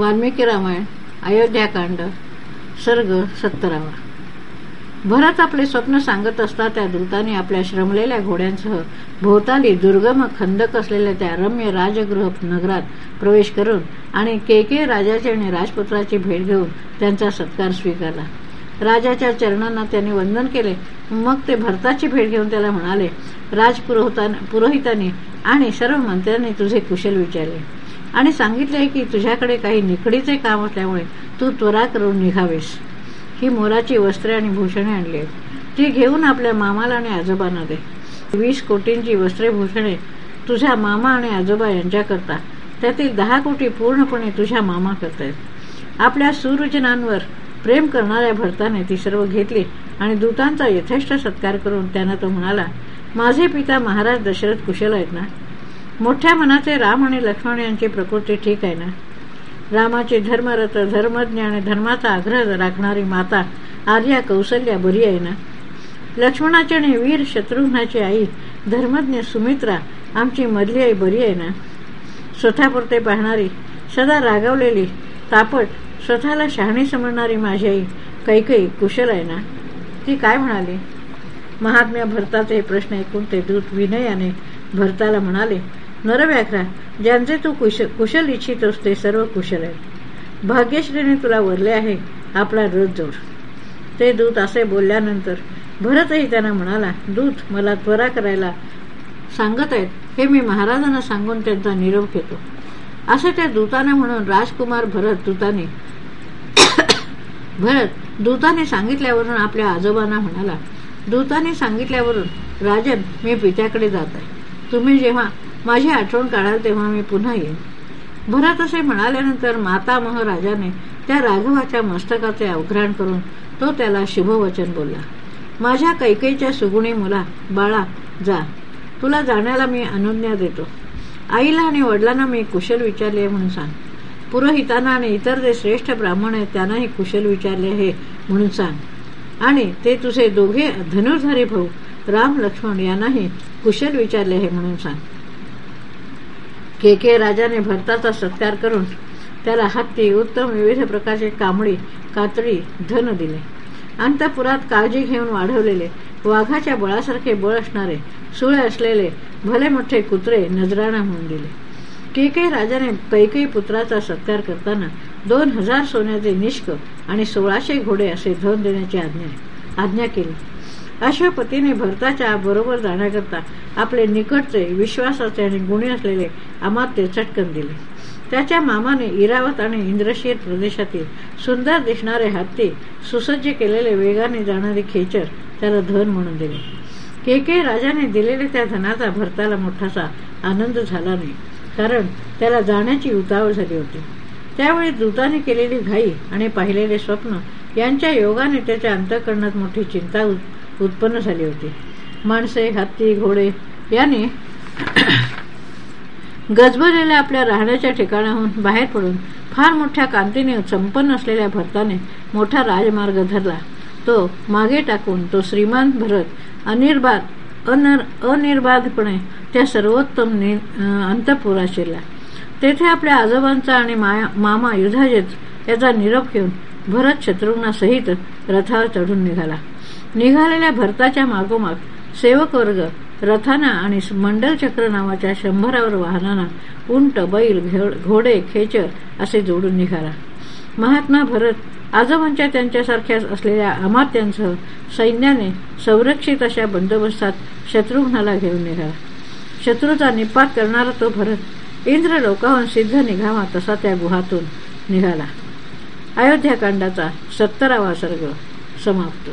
वाल्मिकी रामायण अयोध्याकांड सर्ग सत्तरावा. भरत आपले स्वप्न सांगत असता त्या दूताने आपल्या श्रमलेल्या घोड्यांसह भोवताली दुर्गम खंदक असलेल्या त्या रम्य राजगृह नगरात प्रवेश करून आणि के के राजाची आणि राजपुत्राची भेट घेऊन त्यांचा सत्कार स्वीकारला. राजाच्या चरणांना त्यांनी वंदन केले. मग ते भरताची भेट घेऊन त्याला म्हणाले राजपुरोहितांनी आणि सर्व मंत्र्यांनी तुझे कुशल विचारले. आणि सांगितले की तुझ्याकडे काही निकडीचे काम असल्यामुळे तू त्वरा करून निघावेस. ही मोराची वस्त्रे आणि भूषणे आणली आहेत. ती घेऊन आपल्या मामाला आणि आजोबांना दे. वीस कोटींची वस्त्रे भूषणे तुझ्या मामा आणि आजोबा यांच्याकरता त्यातील दहा कोटी पूर्णपणे तुझ्या मामा करतायत. आपल्या सुरुजनांवर प्रेम करणाऱ्या भरताने ती सर्व घेतली आणि दूतांचा यथेष्ट सत्कार करून त्यांना तो म्हणाला माझे पिता महाराज दशरथ कुशल आहेत ना? मोठ्या मनाचे राम आणि लक्ष्मण यांची प्रकृती ठीक आहे ना? रामाचे धर्मरथ धर्मज्ञ आणि धर्माचा आग्रह राखणारी माता आर्या कौशल्या बरी आहे ना? लक्ष्मणाची आणि वीर शत्रुघ्नाची आई धर्मज्ञ सुमित्रा आमची मधली आई बरी आहे ना? स्वतःपुरते पाहणारी सदा रागवलेली तापट स्वतःला शहाणी समजणारी माझी आई कैकई कुशल आहे ना? ती काय म्हणाली? महात्म्या भरताचे हे प्रश्न ऐकून ते दूत विनयाने भरताला म्हणाले नरव्याघ्रा ज्यांचे तू कुशल कुशल इच्छितोस ते सर्व कुशल आहेत. भाग्यश्रीने तुला वरले आहे आपला रथ जोड. ते दूत असे बोलल्यानंतर भरतही त्यांना म्हणाला दूत मला त्वरा करायला सांगत आहेत. हे मी महाराजांना सांगून त्यांचा निरोप घेतो. असे त्या दूताने म्हणून राजकुमार भरत दूताने भरत दूताने सांगितल्यावरून आपल्या आजोबांना म्हणाला दूताने सांगितल्यावरून राजन मी पित्याकडे जात आहे. तुम्ही जेव्हा माझी आठवण काढाल तेव्हा मी पुन्हा येईन. भरत असे म्हणाल्यानंतर मातामह राजाने त्या राघवाच्या मस्तकाचे अवघ्राण करून तो त्याला शुभवचन बोलला. माझ्या कैकेच्या सुगुणी मुला बाळा जा. तुला जाण्याला मी अनुज्ञा देतो. आईला आणि वडिलांना मी कुशल विचारले म्हणून सांग. पुरोहितांना आणि इतर जे श्रेष्ठ ब्राह्मण आहेत त्यांनाही कुशल विचारले हे म्हणून सांग. आणि ते तुझे दोघे धनुर्धारी भाऊ राम लक्ष्मण यांनाही कुशल विचारले हे म्हणून सांग. के के राजाने भरताचा सत्कार करून त्याला हत्ती उत्तम विविध प्रकारचे कांबळी कातडी धन दिले. अंतपुरात काळजी घेऊन वाढवलेले वाघाच्या बळासारखे बळ असणारे सुळे असलेले भले मोठे कुत्रे नजराणा म्हणून दिले के के राजाने कैकई पुत्राचा सत्कार करताना दोन हजार सोन्याचे निष्क आणि सोळाशे घोडे असे धन देण्याची आज्ञा आज्ञा केली. अश्वपतीने भरताच्या बरोबर जाण्याकरता आपले निकटचे विश्वासाचे आणि गुणी असलेले अमात्य चटकन दिले. त्याच्या मामाने इरावत आणि इंद्रशीर प्रदेशातील सुंदर दिसणारे हत्ती सुसज्ज केलेले वेगाने जाणारे खेचर त्याला धन म्हणून दिले. के के राजाने दिलेले त्या धनाचा भरताला मोठासा आनंद झाला नाही कारण त्याला जाण्याची उतावळ झाली होती. त्यावेळी दूताने केलेली घाई आणि पाहिलेले स्वप्न यांच्या योगाने त्याच्या अंतकरणात मोठी चिंता उत्पन्न झाली होती. माणसे हत्ती घोडे यांनी गजबजलेल्या आपल्या राहण्याच्या ठिकाणाहून बाहेर पडून फार मोठ्या कांतीने संपन्न असलेल्या भरताने मोठा राजमार्ग धरला. तो मागे टाकून तो श्रीमान भरत अनिर्बाध अनर अनिर्बाधपणे त्या सर्वोत्तम अंतपुरात शिरला. तेथे आपल्या आजोबांचा आणि मामा युधाजित याचा निरोप घेऊन भरत शत्रुघ्नासहित रथावर चढून निघाला. निघालेल्या भरताच्या मागोमाग सेवक वर्ग रथाना आणि मंडल चक्र नावाच्या शंभरावर वाहनांना उंट बैल घोडे खेचर असे जोडून निघाला. महात्मा भरत आजोबांच्या त्यांच्यासारख्या असलेल्या अमात्यांसह सैन्याने संरक्षित अशा बंदोबस्तात शत्रुघ्नाला घेऊन निघाला. शत्रूचा निपात करणारा तो भरत इंद्र लोकाहून सिद्ध निघावा तसा त्या गुहातून निघाला. अयोध्याकांडाचा सत्तरावा सर्ग समाप्त.